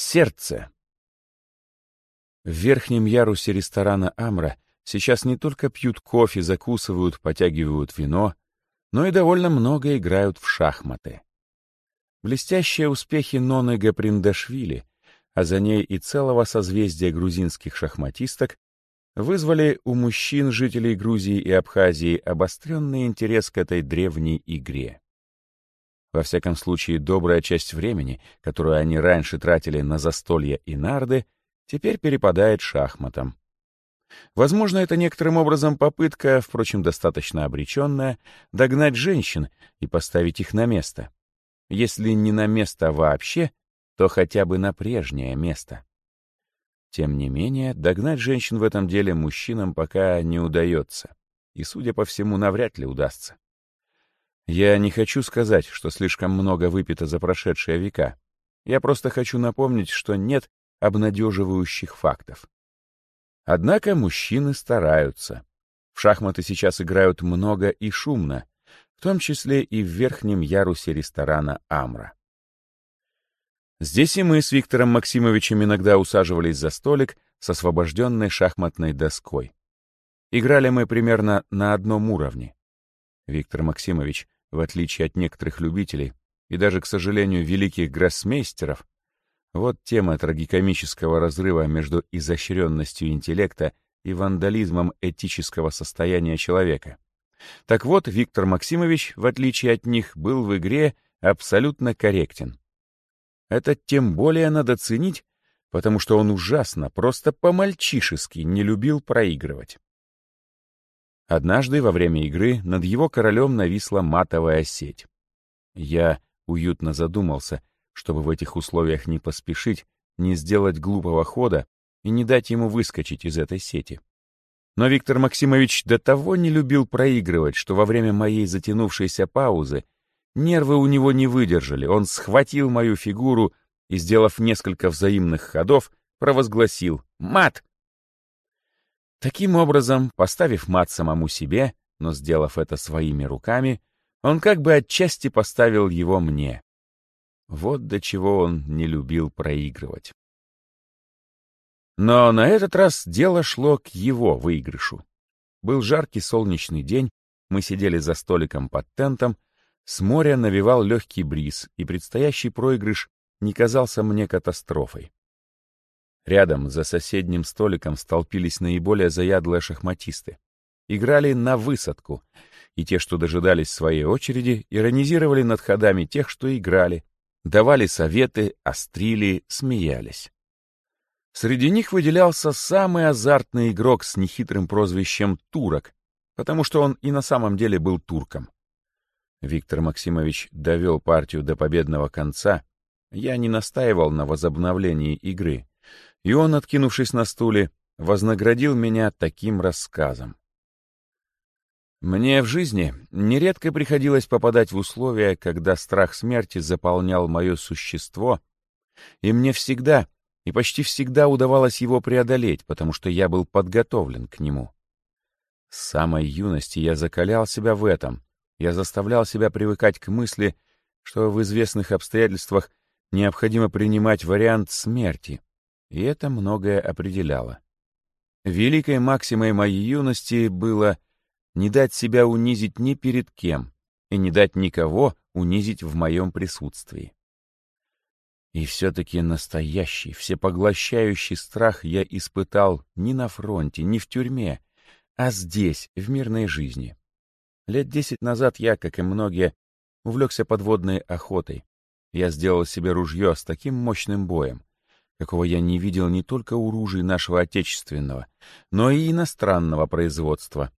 Сердце. В верхнем ярусе ресторана «Амра» сейчас не только пьют кофе, закусывают, потягивают вино, но и довольно много играют в шахматы. Блестящие успехи Ноны Гаприндашвили, а за ней и целого созвездия грузинских шахматисток, вызвали у мужчин, жителей Грузии и Абхазии, обостренный интерес к этой древней игре. Во всяком случае, добрая часть времени, которую они раньше тратили на застолья и нарды, теперь перепадает шахматам. Возможно, это некоторым образом попытка, впрочем, достаточно обреченная, догнать женщин и поставить их на место. Если не на место вообще, то хотя бы на прежнее место. Тем не менее, догнать женщин в этом деле мужчинам пока не удается. И, судя по всему, навряд ли удастся. Я не хочу сказать, что слишком много выпито за прошедшие века. Я просто хочу напомнить, что нет обнадеживающих фактов. Однако мужчины стараются. В шахматы сейчас играют много и шумно, в том числе и в верхнем ярусе ресторана «Амра». Здесь и мы с Виктором Максимовичем иногда усаживались за столик с освобожденной шахматной доской. Играли мы примерно на одном уровне. Виктор Максимович в отличие от некоторых любителей и даже, к сожалению, великих гроссмейстеров, вот тема трагикомического разрыва между изощренностью интеллекта и вандализмом этического состояния человека. Так вот, Виктор Максимович, в отличие от них, был в игре абсолютно корректен. Это тем более надо ценить, потому что он ужасно, просто по-мальчишески не любил проигрывать. Однажды во время игры над его королем нависла матовая сеть. Я уютно задумался, чтобы в этих условиях не поспешить, не сделать глупого хода и не дать ему выскочить из этой сети. Но Виктор Максимович до того не любил проигрывать, что во время моей затянувшейся паузы нервы у него не выдержали, он схватил мою фигуру и, сделав несколько взаимных ходов, провозгласил «Мат!» Таким образом, поставив мат самому себе, но сделав это своими руками, он как бы отчасти поставил его мне. Вот до чего он не любил проигрывать. Но на этот раз дело шло к его выигрышу. Был жаркий солнечный день, мы сидели за столиком под тентом, с моря навевал легкий бриз, и предстоящий проигрыш не казался мне катастрофой. Рядом, за соседним столиком, столпились наиболее заядлые шахматисты. Играли на высадку, и те, что дожидались своей очереди, иронизировали над ходами тех, что играли, давали советы, острили, смеялись. Среди них выделялся самый азартный игрок с нехитрым прозвищем «Турок», потому что он и на самом деле был турком. Виктор Максимович довел партию до победного конца. Я не настаивал на возобновлении игры и он, откинувшись на стуле, вознаградил меня таким рассказом. Мне в жизни нередко приходилось попадать в условия, когда страх смерти заполнял мое существо, и мне всегда и почти всегда удавалось его преодолеть, потому что я был подготовлен к нему. С самой юности я закалял себя в этом, я заставлял себя привыкать к мысли, что в известных обстоятельствах необходимо принимать вариант смерти, и это многое определяло. Великой максимой моей юности было не дать себя унизить ни перед кем и не дать никого унизить в моем присутствии. И все-таки настоящий, всепоглощающий страх я испытал не на фронте, не в тюрьме, а здесь, в мирной жизни. Лет десять назад я, как и многие, увлекся подводной охотой. Я сделал себе ружье с таким мощным боем, какого я не видел не только у ружей нашего отечественного, но и иностранного производства.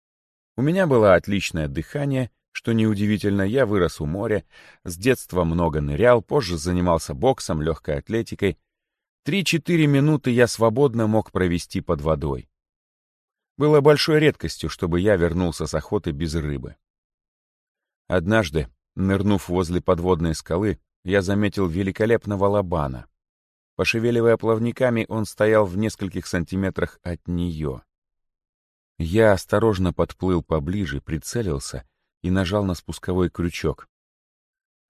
У меня было отличное дыхание, что неудивительно, я вырос у моря, с детства много нырял, позже занимался боксом, легкой атлетикой. Три-четыре минуты я свободно мог провести под водой. Было большой редкостью, чтобы я вернулся с охоты без рыбы. Однажды, нырнув возле подводной скалы, я заметил великолепного лобана. Пошевеливая плавниками, он стоял в нескольких сантиметрах от нее. Я осторожно подплыл поближе, прицелился и нажал на спусковой крючок.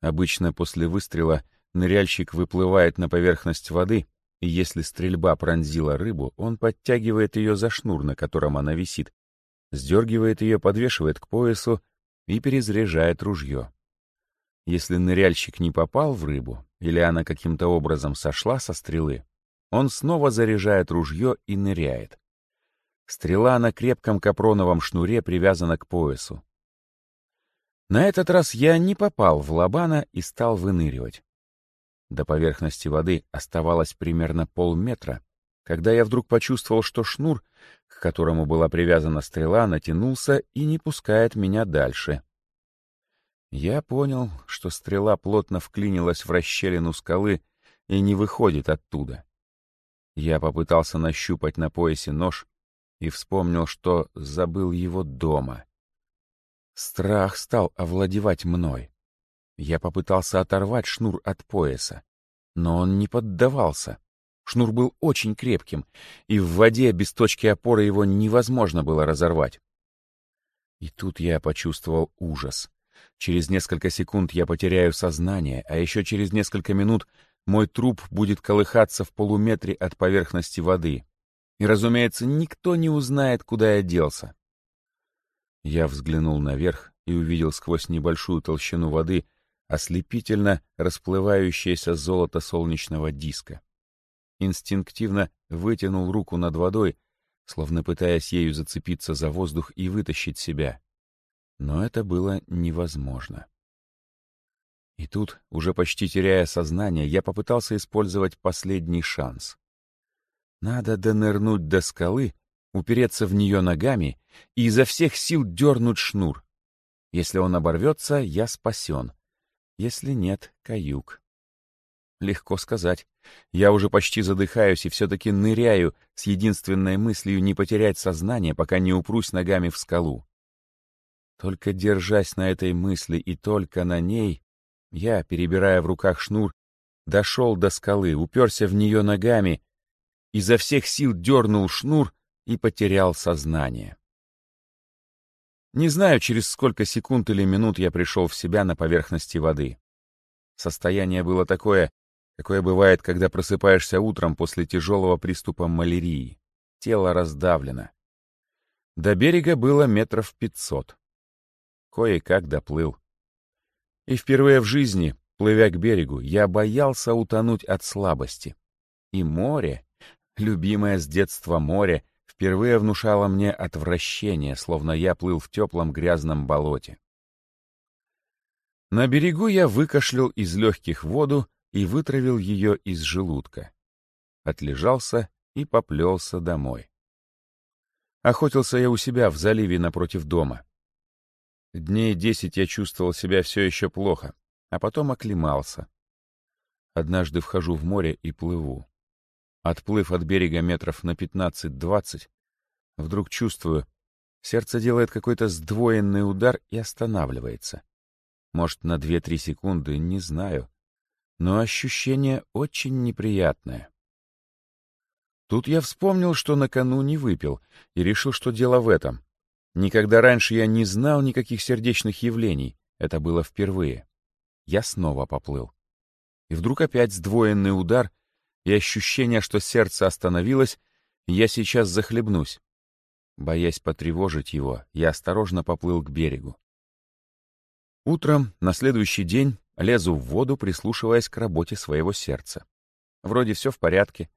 Обычно после выстрела ныряльщик выплывает на поверхность воды И если стрельба пронзила рыбу, он подтягивает ее за шнур, на котором она висит, сдергивает ее, подвешивает к поясу и перезаряжает ружье. Если ныряльщик не попал в рыбу, или она каким-то образом сошла со стрелы, он снова заряжает ружье и ныряет. Стрела на крепком капроновом шнуре привязана к поясу. На этот раз я не попал в лобана и стал выныривать. До поверхности воды оставалось примерно полметра, когда я вдруг почувствовал, что шнур, к которому была привязана стрела, натянулся и не пускает меня дальше. Я понял, что стрела плотно вклинилась в расщелину скалы и не выходит оттуда. Я попытался нащупать на поясе нож и вспомнил, что забыл его дома. Страх стал овладевать мной. Я попытался оторвать шнур от пояса, но он не поддавался. Шнур был очень крепким, и в воде без точки опоры его невозможно было разорвать. И тут я почувствовал ужас. Через несколько секунд я потеряю сознание, а еще через несколько минут мой труп будет колыхаться в полуметре от поверхности воды. И, разумеется, никто не узнает, куда я делся. Я взглянул наверх и увидел сквозь небольшую толщину воды ослепительно расплывающееся золото солнечного диска. Инстинктивно вытянул руку над водой, словно пытаясь ею зацепиться за воздух и вытащить себя. Но это было невозможно. И тут, уже почти теряя сознание, я попытался использовать последний шанс. Надо донырнуть до скалы, упереться в нее ногами и изо всех сил дернуть шнур. Если он оборвется, я спасен. Если нет, каюк. Легко сказать. Я уже почти задыхаюсь и все-таки ныряю с единственной мыслью не потерять сознание, пока не упрусь ногами в скалу. Только держась на этой мысли и только на ней, я, перебирая в руках шнур, дошел до скалы, уперся в нее ногами, изо всех сил дернул шнур и потерял сознание. Не знаю, через сколько секунд или минут я пришел в себя на поверхности воды. Состояние было такое, какое бывает, когда просыпаешься утром после тяжелого приступа малярии. Тело раздавлено. До берега было метров пятьсот. Кое-как доплыл. И впервые в жизни, плывя к берегу, я боялся утонуть от слабости. И море, любимое с детства море, впервые внушало мне отвращение, словно я плыл в теплом грязном болоте. На берегу я выкашлял из легких воду и вытравил ее из желудка. Отлежался и поплелся домой. Охотился я у себя в заливе напротив дома. Дней десять я чувствовал себя все еще плохо, а потом оклемался. Однажды вхожу в море и плыву. Отплыв от берега метров на пятнадцать-двадцать, вдруг чувствую, сердце делает какой-то сдвоенный удар и останавливается. Может, на две-три секунды, не знаю. Но ощущение очень неприятное. Тут я вспомнил, что накануне выпил, и решил, что дело в этом. Никогда раньше я не знал никаких сердечных явлений. Это было впервые. Я снова поплыл. И вдруг опять сдвоенный удар и ощущение, что сердце остановилось, я сейчас захлебнусь. Боясь потревожить его, я осторожно поплыл к берегу. Утром, на следующий день, лезу в воду, прислушиваясь к работе своего сердца. Вроде все в порядке,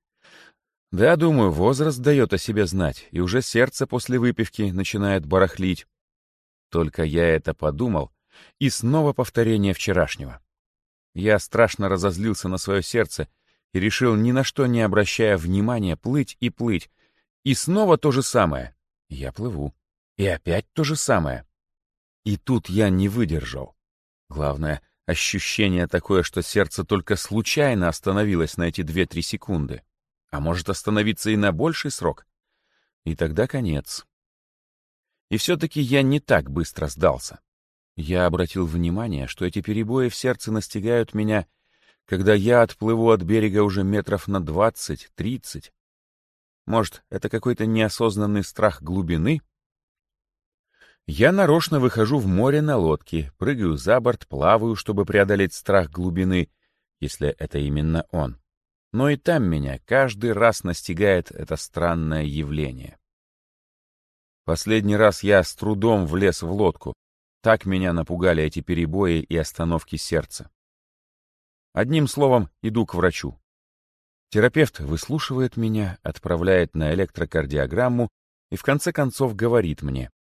да, думаю, возраст дает о себе знать, и уже сердце после выпивки начинает барахлить. Только я это подумал, и снова повторение вчерашнего. Я страшно разозлился на свое сердце и решил, ни на что не обращая внимания, плыть и плыть. И снова то же самое. Я плыву. И опять то же самое. И тут я не выдержал. Главное, ощущение такое, что сердце только случайно остановилось на эти две-три секунды а может остановиться и на больший срок. И тогда конец. И все-таки я не так быстро сдался. Я обратил внимание, что эти перебои в сердце настигают меня, когда я отплыву от берега уже метров на двадцать-тридцать. Может, это какой-то неосознанный страх глубины? Я нарочно выхожу в море на лодке, прыгаю за борт, плаваю, чтобы преодолеть страх глубины, если это именно он. Но и там меня каждый раз настигает это странное явление. Последний раз я с трудом влез в лодку. Так меня напугали эти перебои и остановки сердца. Одним словом, иду к врачу. Терапевт выслушивает меня, отправляет на электрокардиограмму и в конце концов говорит мне.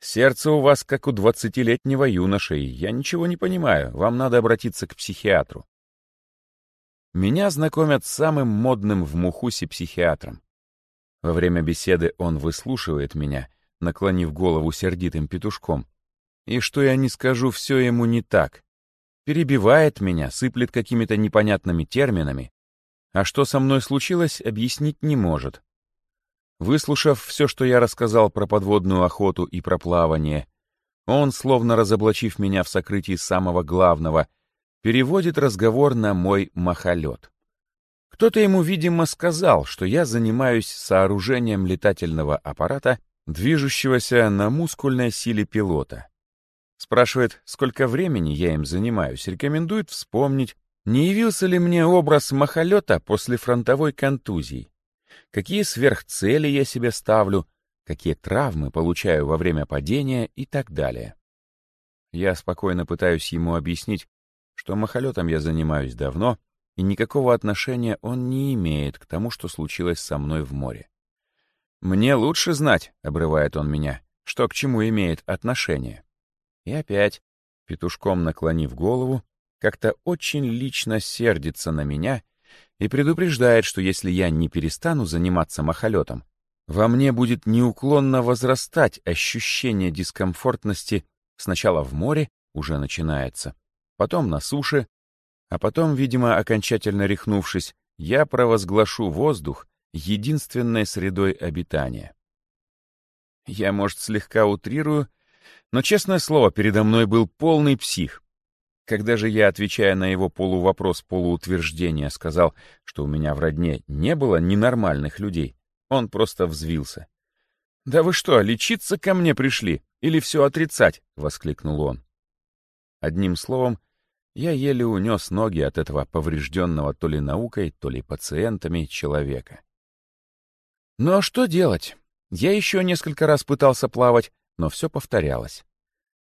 «Сердце у вас как у двадцатилетнего юноши, я ничего не понимаю, вам надо обратиться к психиатру». Меня знакомят с самым модным в Мухусе психиатром. Во время беседы он выслушивает меня, наклонив голову сердитым петушком. И что я не скажу, все ему не так. Перебивает меня, сыплет какими-то непонятными терминами, а что со мной случилось, объяснить не может. Выслушав все, что я рассказал про подводную охоту и про плавание, он, словно разоблачив меня в сокрытии самого главного, переводит разговор на мой махолет. Кто-то ему, видимо, сказал, что я занимаюсь сооружением летательного аппарата, движущегося на мускульной силе пилота. Спрашивает, сколько времени я им занимаюсь, рекомендует вспомнить, не явился ли мне образ махолета после фронтовой контузии? Какие сверхцели я себе ставлю? Какие травмы получаю во время падения и так далее? Я спокойно пытаюсь ему объяснить, что махолетом я занимаюсь давно, и никакого отношения он не имеет к тому, что случилось со мной в море. «Мне лучше знать», — обрывает он меня, — «что к чему имеет отношение». И опять, петушком наклонив голову, как-то очень лично сердится на меня и предупреждает, что если я не перестану заниматься махолетом, во мне будет неуклонно возрастать ощущение дискомфортности сначала в море, уже начинается, потом на суше, а потом, видимо, окончательно рехнувшись, я провозглашу воздух единственной средой обитания. Я, может, слегка утрирую, но, честное слово, передо мной был полный псих. Когда же я, отвечая на его полувопрос-полуутверждение, сказал, что у меня в родне не было ненормальных людей, он просто взвился. «Да вы что, лечиться ко мне пришли? Или все отрицать?» — воскликнул он. Одним словом, я еле унес ноги от этого поврежденного то ли наукой, то ли пациентами человека. Ну а что делать? Я еще несколько раз пытался плавать, но все повторялось.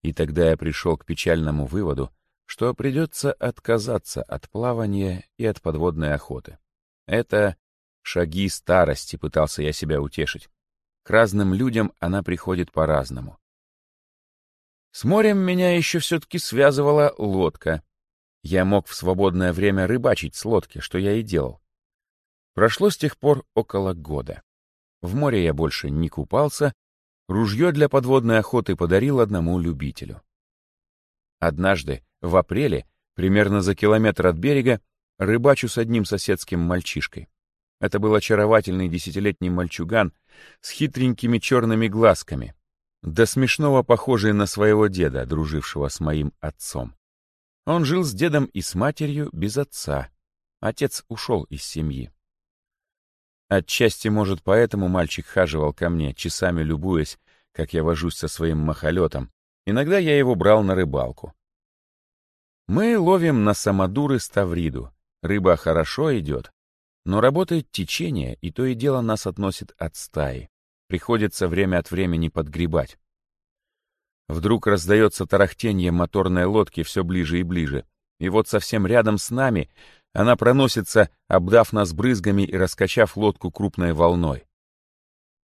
И тогда я пришел к печальному выводу, что придется отказаться от плавания и от подводной охоты. Это шаги старости, пытался я себя утешить. К разным людям она приходит по-разному. С морем меня еще все-таки связывала лодка. Я мог в свободное время рыбачить с лодки, что я и делал. Прошло с тех пор около года. В море я больше не купался, ружье для подводной охоты подарил одному любителю. Однажды, в апреле, примерно за километр от берега, рыбачу с одним соседским мальчишкой. Это был очаровательный десятилетний мальчуган с хитренькими черными глазками, до смешного похожий на своего деда, дружившего с моим отцом. Он жил с дедом и с матерью без отца. Отец ушел из семьи. Отчасти, может, поэтому мальчик хаживал ко мне, часами любуясь, как я вожусь со своим махолетом. Иногда я его брал на рыбалку. Мы ловим на самодуры ставриду. Рыба хорошо идет, но работает течение, и то и дело нас относит от стаи. Приходится время от времени подгребать. Вдруг раздается тарахтение моторной лодки все ближе и ближе, и вот совсем рядом с нами она проносится, обдав нас брызгами и раскачав лодку крупной волной.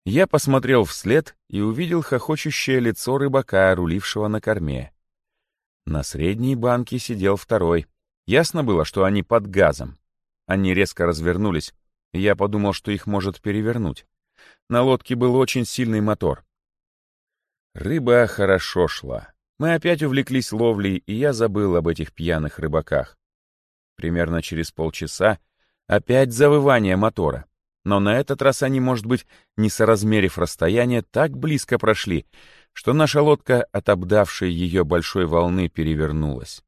Я посмотрел вслед и увидел хохочущее лицо рыбака, рулившего на корме. На средней банке сидел второй. Ясно было, что они под газом. Они резко развернулись, и я подумал, что их может перевернуть. На лодке был очень сильный мотор. Рыба хорошо шла. Мы опять увлеклись ловлей, и я забыл об этих пьяных рыбаках. Примерно через полчаса опять завывание мотора. Но на этот раз они, может быть, не соразмерив расстояние, так близко прошли, что наша лодка от обдавшей ее большой волны перевернулась.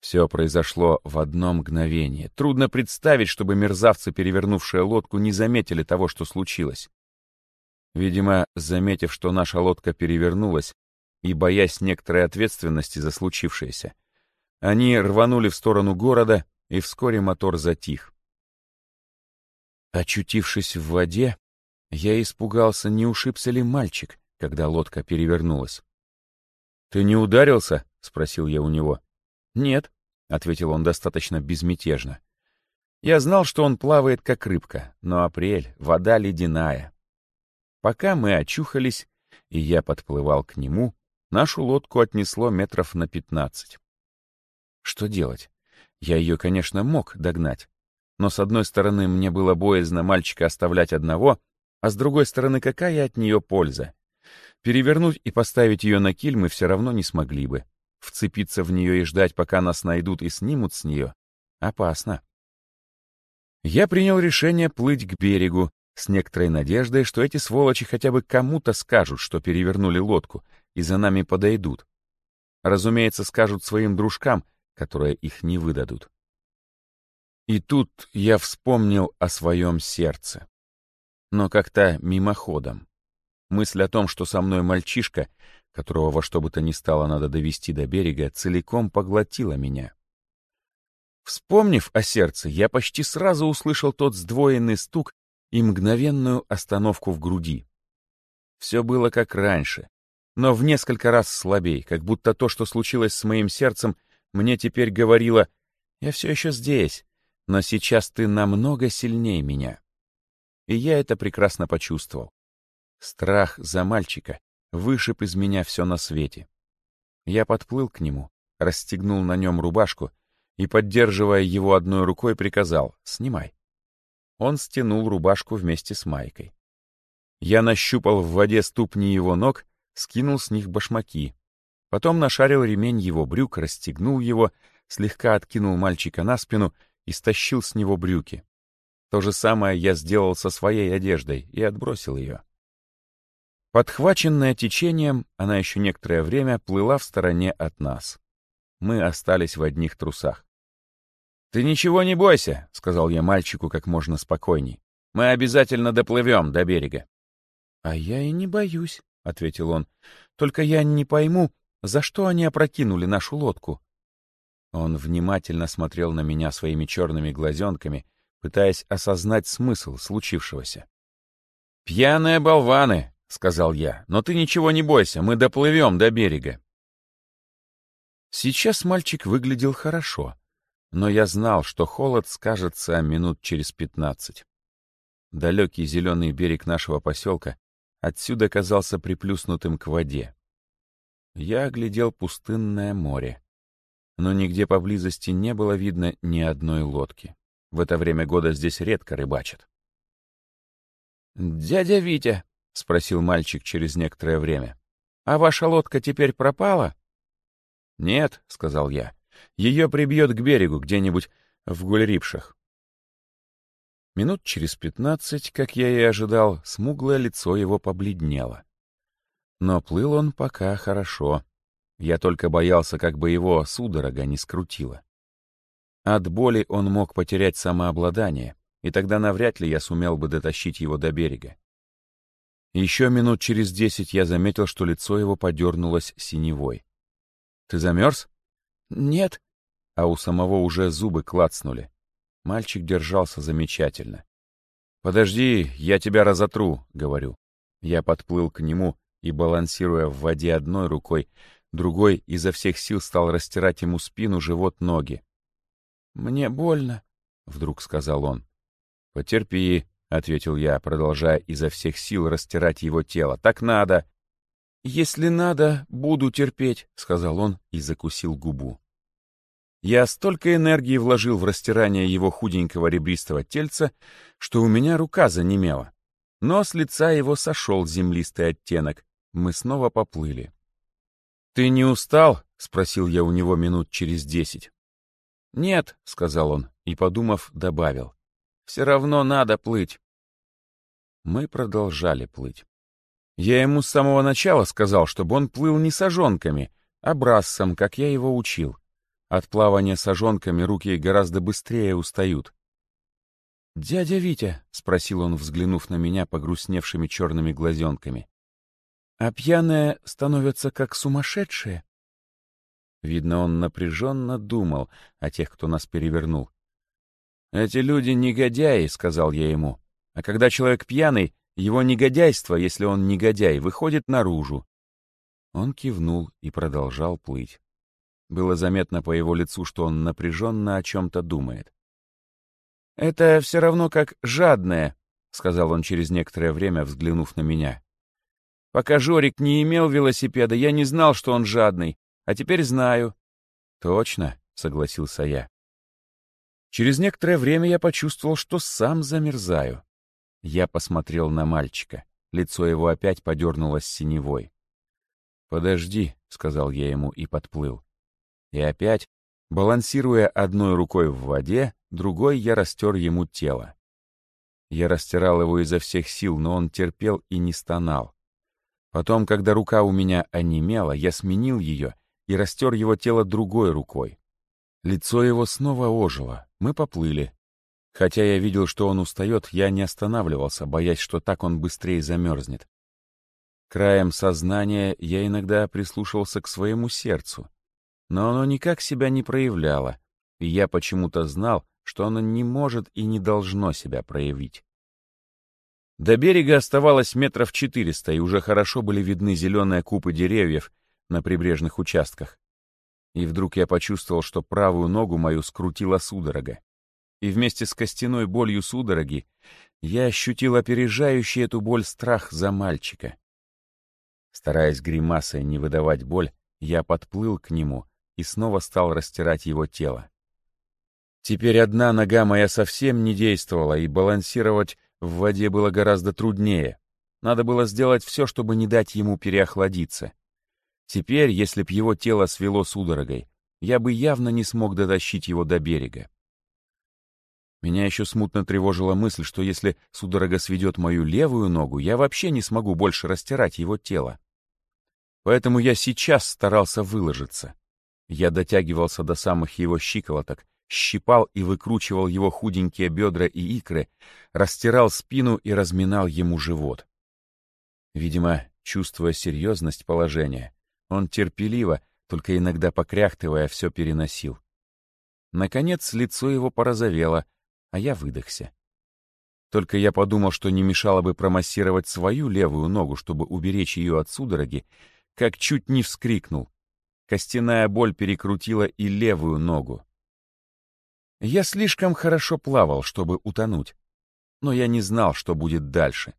Все произошло в одно мгновение. Трудно представить, чтобы мерзавцы, перевернувшие лодку, не заметили того, что случилось. Видимо, заметив, что наша лодка перевернулась, и боясь некоторой ответственности за случившееся, они рванули в сторону города и вскоре мотор затих. Очутившись в воде, я испугался, не ушибся ли мальчик, когда лодка перевернулась. «Ты не ударился?» — спросил я у него. «Нет», — ответил он достаточно безмятежно. Я знал, что он плавает как рыбка, но апрель, вода ледяная. Пока мы очухались, и я подплывал к нему, нашу лодку отнесло метров на пятнадцать. Что делать? Я ее, конечно, мог догнать. Но с одной стороны, мне было боязно мальчика оставлять одного, а с другой стороны, какая от нее польза? Перевернуть и поставить ее на киль мы все равно не смогли бы. Вцепиться в нее и ждать, пока нас найдут и снимут с нее, опасно. Я принял решение плыть к берегу, с некоторой надеждой, что эти сволочи хотя бы кому-то скажут, что перевернули лодку, и за нами подойдут. Разумеется, скажут своим дружкам, которые их не выдадут. И тут я вспомнил о своем сердце. Но как-то мимоходом. Мысль о том, что со мной мальчишка, которого во что бы то ни стало надо довести до берега, целиком поглотила меня. Вспомнив о сердце, я почти сразу услышал тот сдвоенный стук и мгновенную остановку в груди. Все было как раньше, но в несколько раз слабей, как будто то, что случилось с моим сердцем, мне теперь говорило «Я все еще здесь, но сейчас ты намного сильнее меня». И я это прекрасно почувствовал. Страх за мальчика вышиб из меня все на свете. Я подплыл к нему, расстегнул на нем рубашку и, поддерживая его одной рукой, приказал «Снимай». Он стянул рубашку вместе с майкой. Я нащупал в воде ступни его ног, скинул с них башмаки. Потом нашарил ремень его брюк, расстегнул его, слегка откинул мальчика на спину и стащил с него брюки. То же самое я сделал со своей одеждой и отбросил ее. Подхваченная течением, она еще некоторое время плыла в стороне от нас. Мы остались в одних трусах. «Ты ничего не бойся», — сказал я мальчику как можно спокойней. «Мы обязательно доплывем до берега». «А я и не боюсь», — ответил он. «Только я не пойму, за что они опрокинули нашу лодку». Он внимательно смотрел на меня своими черными глазенками, пытаясь осознать смысл случившегося. «Пьяные болваны», — сказал я, — «но ты ничего не бойся, мы доплывем до берега». Сейчас мальчик выглядел хорошо, но я знал, что холод скажется минут через пятнадцать. Далекий зеленый берег нашего поселка отсюда казался приплюснутым к воде. Я оглядел пустынное море, но нигде поблизости не было видно ни одной лодки. В это время года здесь редко рыбачат. «Дядя Витя», — спросил мальчик через некоторое время, — «а ваша лодка теперь пропала?» «Нет», — сказал я, ее прибьет к берегу где-нибудь в Гульрипшах. Минут через пятнадцать, как я и ожидал, смуглое лицо его побледнело. Но плыл он пока хорошо. Я только боялся, как бы его судорога не скрутила. От боли он мог потерять самообладание, и тогда навряд ли я сумел бы дотащить его до берега. Еще минут через десять я заметил, что лицо его подернулось синевой. «Ты замерз?» «Нет», а у самого уже зубы клацнули. Мальчик держался замечательно. «Подожди, я тебя разотру», — говорю. Я подплыл к нему и, балансируя в воде одной рукой, другой изо всех сил стал растирать ему спину, живот, ноги. «Мне больно», — вдруг сказал он. «Потерпи», — ответил я, продолжая изо всех сил растирать его тело. «Так надо». «Если надо, буду терпеть», — сказал он и закусил губу. Я столько энергии вложил в растирание его худенького ребристого тельца, что у меня рука занемела. Но с лица его сошел землистый оттенок. Мы снова поплыли. «Ты не устал?» — спросил я у него минут через десять. «Нет», — сказал он, и, подумав, добавил. «Все равно надо плыть». Мы продолжали плыть. Я ему с самого начала сказал, чтобы он плыл не сажонками, а брассом, как я его учил. От плавания сажонками руки гораздо быстрее устают. «Дядя Витя», — спросил он, взглянув на меня погрустневшими черными глазенками, «а пьяные становятся как сумасшедшие?» Видно, он напряженно думал о тех, кто нас перевернул, «Эти люди негодяи», — сказал я ему. «А когда человек пьяный, его негодяйство, если он негодяй, выходит наружу». Он кивнул и продолжал плыть. Было заметно по его лицу, что он напряженно о чем-то думает. «Это все равно как жадное», — сказал он через некоторое время, взглянув на меня. «Пока Жорик не имел велосипеда, я не знал, что он жадный, а теперь знаю». «Точно», — согласился я. Через некоторое время я почувствовал, что сам замерзаю. Я посмотрел на мальчика. Лицо его опять подернулось синевой. «Подожди», — сказал я ему и подплыл. И опять, балансируя одной рукой в воде, другой я растер ему тело. Я растирал его изо всех сил, но он терпел и не стонал. Потом, когда рука у меня онемела, я сменил ее и растер его тело другой рукой. Лицо его снова ожило, мы поплыли. Хотя я видел, что он устает, я не останавливался, боясь, что так он быстрее замерзнет. Краем сознания я иногда прислушивался к своему сердцу но оно никак себя не проявляло, и я почему-то знал, что оно не может и не должно себя проявить. До берега оставалось метров четыреста, и уже хорошо были видны зеленые купы деревьев на прибрежных участках. И вдруг я почувствовал, что правую ногу мою скрутила судорога. И вместе с костяной болью судороги я ощутил опережающий эту боль страх за мальчика. Стараясь гримасой не выдавать боль, я подплыл к нему и снова стал растирать его тело. Теперь одна нога моя совсем не действовала, и балансировать в воде было гораздо труднее. Надо было сделать все, чтобы не дать ему переохладиться. Теперь, если б его тело свело судорогой, я бы явно не смог дотащить его до берега. Меня еще смутно тревожила мысль, что если судорога сведет мою левую ногу, я вообще не смогу больше растирать его тело. Поэтому я сейчас старался выложиться. Я дотягивался до самых его щиколоток, щипал и выкручивал его худенькие бедра и икры, растирал спину и разминал ему живот. Видимо, чувствуя серьезность положения, он терпеливо, только иногда покряхтывая, все переносил. Наконец, лицо его порозовело, а я выдохся. Только я подумал, что не мешало бы промассировать свою левую ногу, чтобы уберечь ее от судороги, как чуть не вскрикнул. Костяная боль перекрутила и левую ногу. Я слишком хорошо плавал, чтобы утонуть. Но я не знал, что будет дальше.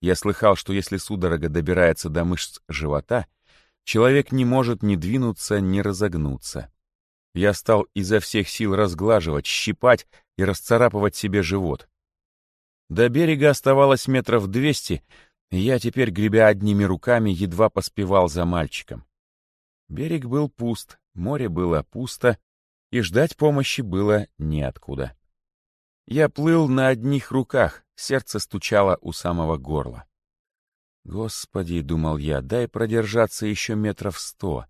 Я слыхал, что если судорога добирается до мышц живота, человек не может ни двинуться, ни разогнуться. Я стал изо всех сил разглаживать, щипать и расцарапывать себе живот. До берега оставалось метров двести, и я теперь, гребя одними руками, едва поспевал за мальчиком. Берег был пуст, море было пусто, и ждать помощи было неоткуда. Я плыл на одних руках, сердце стучало у самого горла. «Господи», — думал я, — «дай продержаться еще метров сто,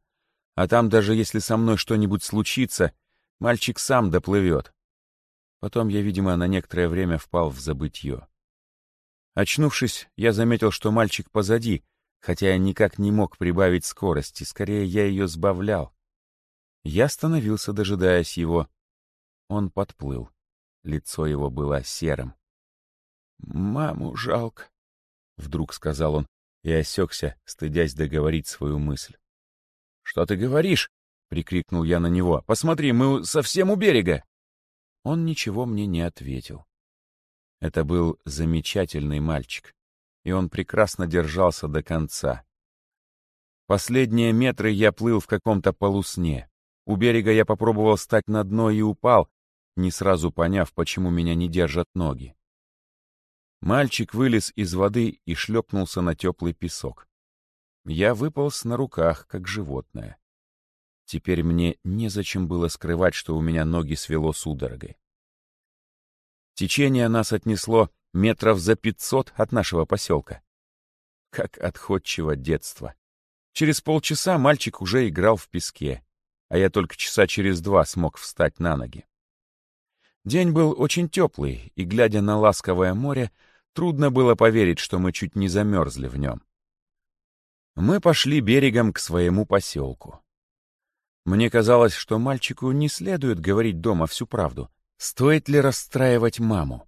а там даже если со мной что-нибудь случится, мальчик сам доплывет». Потом я, видимо, на некоторое время впал в забытье. Очнувшись, я заметил, что мальчик позади, хотя я никак не мог прибавить скорости, скорее я ее сбавлял. Я остановился, дожидаясь его. Он подплыл. Лицо его было серым. «Маму жалко», — вдруг сказал он и осекся, стыдясь договорить свою мысль. «Что ты говоришь?» — прикрикнул я на него. «Посмотри, мы совсем у берега!» Он ничего мне не ответил. Это был замечательный мальчик и он прекрасно держался до конца. Последние метры я плыл в каком-то полусне. У берега я попробовал стать на дно и упал, не сразу поняв, почему меня не держат ноги. Мальчик вылез из воды и шлепнулся на теплый песок. Я выполз на руках, как животное. Теперь мне незачем было скрывать, что у меня ноги свело судорогой. Течение нас отнесло метров за пятьсот от нашего поселка. Как отходчиво детство. Через полчаса мальчик уже играл в песке, а я только часа через два смог встать на ноги. День был очень теплый, и, глядя на ласковое море, трудно было поверить, что мы чуть не замерзли в нем. Мы пошли берегом к своему поселку. Мне казалось, что мальчику не следует говорить дома всю правду, Стоит ли расстраивать маму?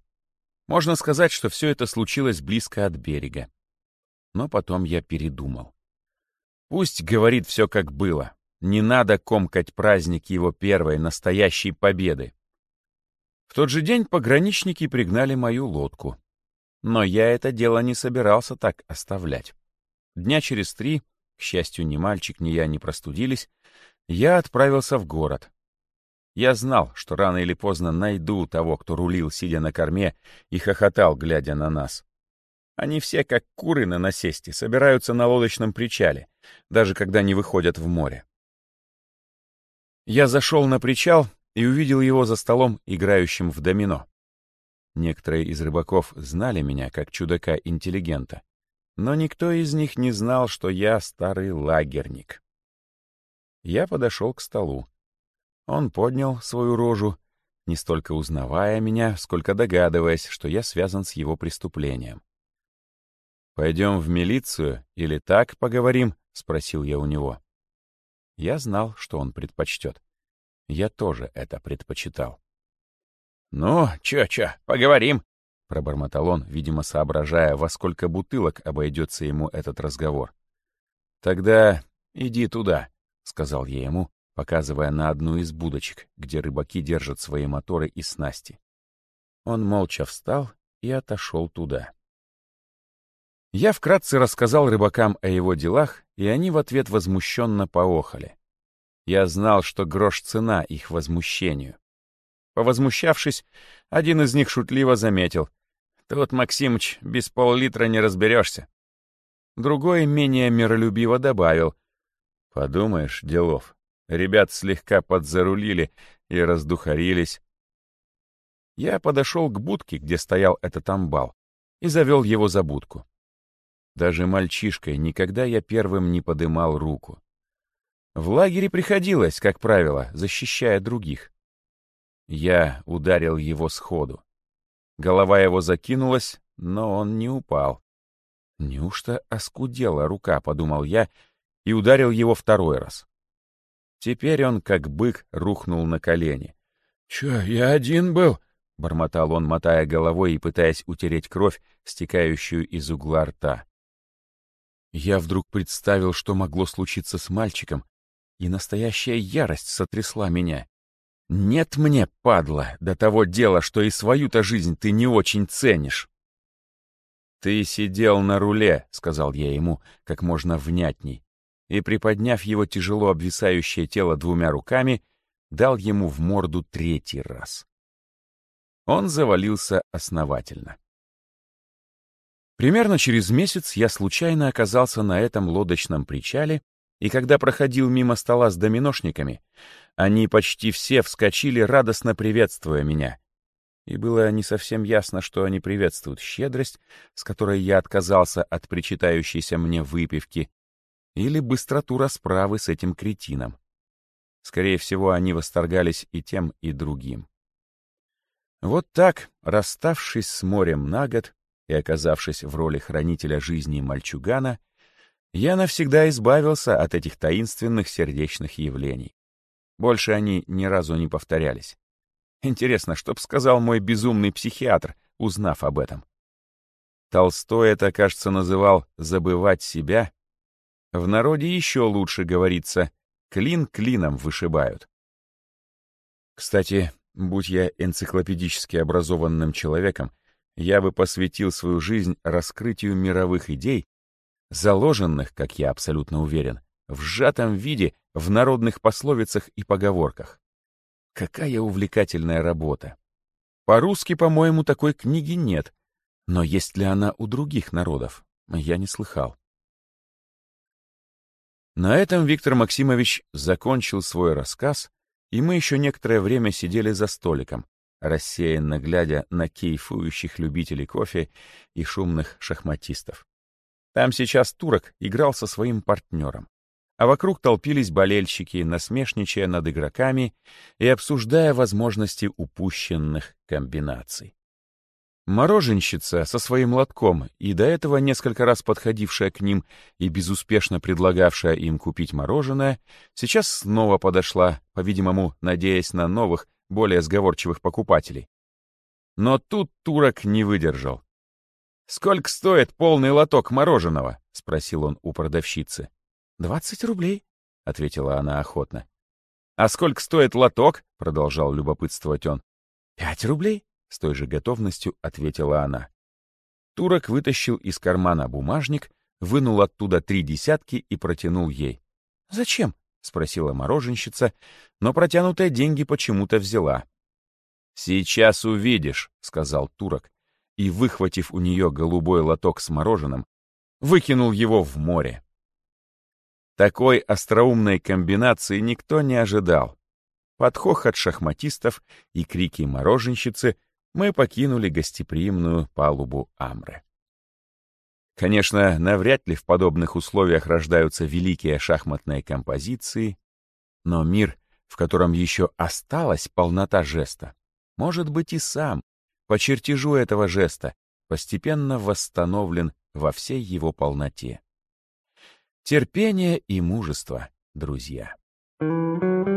Можно сказать, что все это случилось близко от берега. Но потом я передумал. Пусть говорит все как было. Не надо комкать праздник его первой настоящей победы. В тот же день пограничники пригнали мою лодку. Но я это дело не собирался так оставлять. Дня через три, к счастью, ни мальчик, ни я не простудились, я отправился в город. Я знал, что рано или поздно найду того, кто рулил, сидя на корме, и хохотал, глядя на нас. Они все, как куры на насесте, собираются на лодочном причале, даже когда не выходят в море. Я зашел на причал и увидел его за столом, играющим в домино. Некоторые из рыбаков знали меня как чудака-интеллигента, но никто из них не знал, что я старый лагерник. Я подошел к столу. Он поднял свою рожу, не столько узнавая меня, сколько догадываясь, что я связан с его преступлением. «Пойдем в милицию или так поговорим?» — спросил я у него. Я знал, что он предпочтет. Я тоже это предпочитал. «Ну, чё-чё, поговорим?» — пробормотал он, видимо, соображая, во сколько бутылок обойдется ему этот разговор. «Тогда иди туда», — сказал я ему, показывая на одну из будочек, где рыбаки держат свои моторы и снасти. Он молча встал и отошел туда. Я вкратце рассказал рыбакам о его делах, и они в ответ возмущенно поохали. Я знал, что грош цена их возмущению. Повозмущавшись, один из них шутливо заметил. «Тут, Максимыч, без пол-литра не разберешься». Другой менее миролюбиво добавил. «Подумаешь, делов, ребят слегка подзарулили и раздухарились». Я подошел к будке, где стоял этот амбал, и завел его за будку. Даже мальчишкой никогда я первым не подымал руку. В лагере приходилось, как правило, защищая других. Я ударил его сходу. Голова его закинулась, но он не упал. Неужто оскудела рука, подумал я, и ударил его второй раз. Теперь он, как бык, рухнул на колени. — Чё, я один был? — бормотал он, мотая головой и пытаясь утереть кровь, стекающую из угла рта. Я вдруг представил, что могло случиться с мальчиком, и настоящая ярость сотрясла меня. Нет мне, падла, до того дела, что и свою-то жизнь ты не очень ценишь. «Ты сидел на руле», — сказал я ему как можно внятней, и, приподняв его тяжело обвисающее тело двумя руками, дал ему в морду третий раз. Он завалился основательно. Примерно через месяц я случайно оказался на этом лодочном причале, и когда проходил мимо стола с доминошниками, они почти все вскочили, радостно приветствуя меня. И было не совсем ясно, что они приветствуют щедрость, с которой я отказался от причитающейся мне выпивки, или быстроту расправы с этим кретином. Скорее всего, они восторгались и тем, и другим. Вот так, расставшись с морем на год, и оказавшись в роли хранителя жизни мальчугана, я навсегда избавился от этих таинственных сердечных явлений. Больше они ни разу не повторялись. Интересно, что б сказал мой безумный психиатр, узнав об этом? Толстой это, кажется, называл «забывать себя». В народе еще лучше говорится «клин клином вышибают». Кстати, будь я энциклопедически образованным человеком, я бы посвятил свою жизнь раскрытию мировых идей, заложенных, как я абсолютно уверен, в сжатом виде в народных пословицах и поговорках. Какая увлекательная работа! По-русски, по-моему, такой книги нет, но есть ли она у других народов, я не слыхал. На этом Виктор Максимович закончил свой рассказ, и мы еще некоторое время сидели за столиком, рассеянно глядя на кейфующих любителей кофе и шумных шахматистов. Там сейчас турок играл со своим партнером, а вокруг толпились болельщики, насмешничая над игроками и обсуждая возможности упущенных комбинаций. Мороженщица со своим лотком и до этого несколько раз подходившая к ним и безуспешно предлагавшая им купить мороженое, сейчас снова подошла, по-видимому, надеясь на новых, более сговорчивых покупателей. Но тут турок не выдержал. «Сколько стоит полный лоток мороженого?» — спросил он у продавщицы. «Двадцать рублей», — ответила она охотно. «А сколько стоит лоток?» — продолжал любопытствовать он. «Пять рублей», — с той же готовностью ответила она. Турок вытащил из кармана бумажник, вынул оттуда три десятки и протянул ей. «Зачем?» — спросила мороженщица, но протянутые деньги почему-то взяла. «Сейчас увидишь», — сказал турок, и, выхватив у нее голубой лоток с мороженым, выкинул его в море. Такой остроумной комбинации никто не ожидал. Под хохот шахматистов и крики мороженщицы мы покинули гостеприимную палубу Амры. Конечно, навряд ли в подобных условиях рождаются великие шахматные композиции, но мир, в котором еще осталась полнота жеста, может быть и сам, по чертежу этого жеста, постепенно восстановлен во всей его полноте. Терпение и мужество, друзья. Thank you.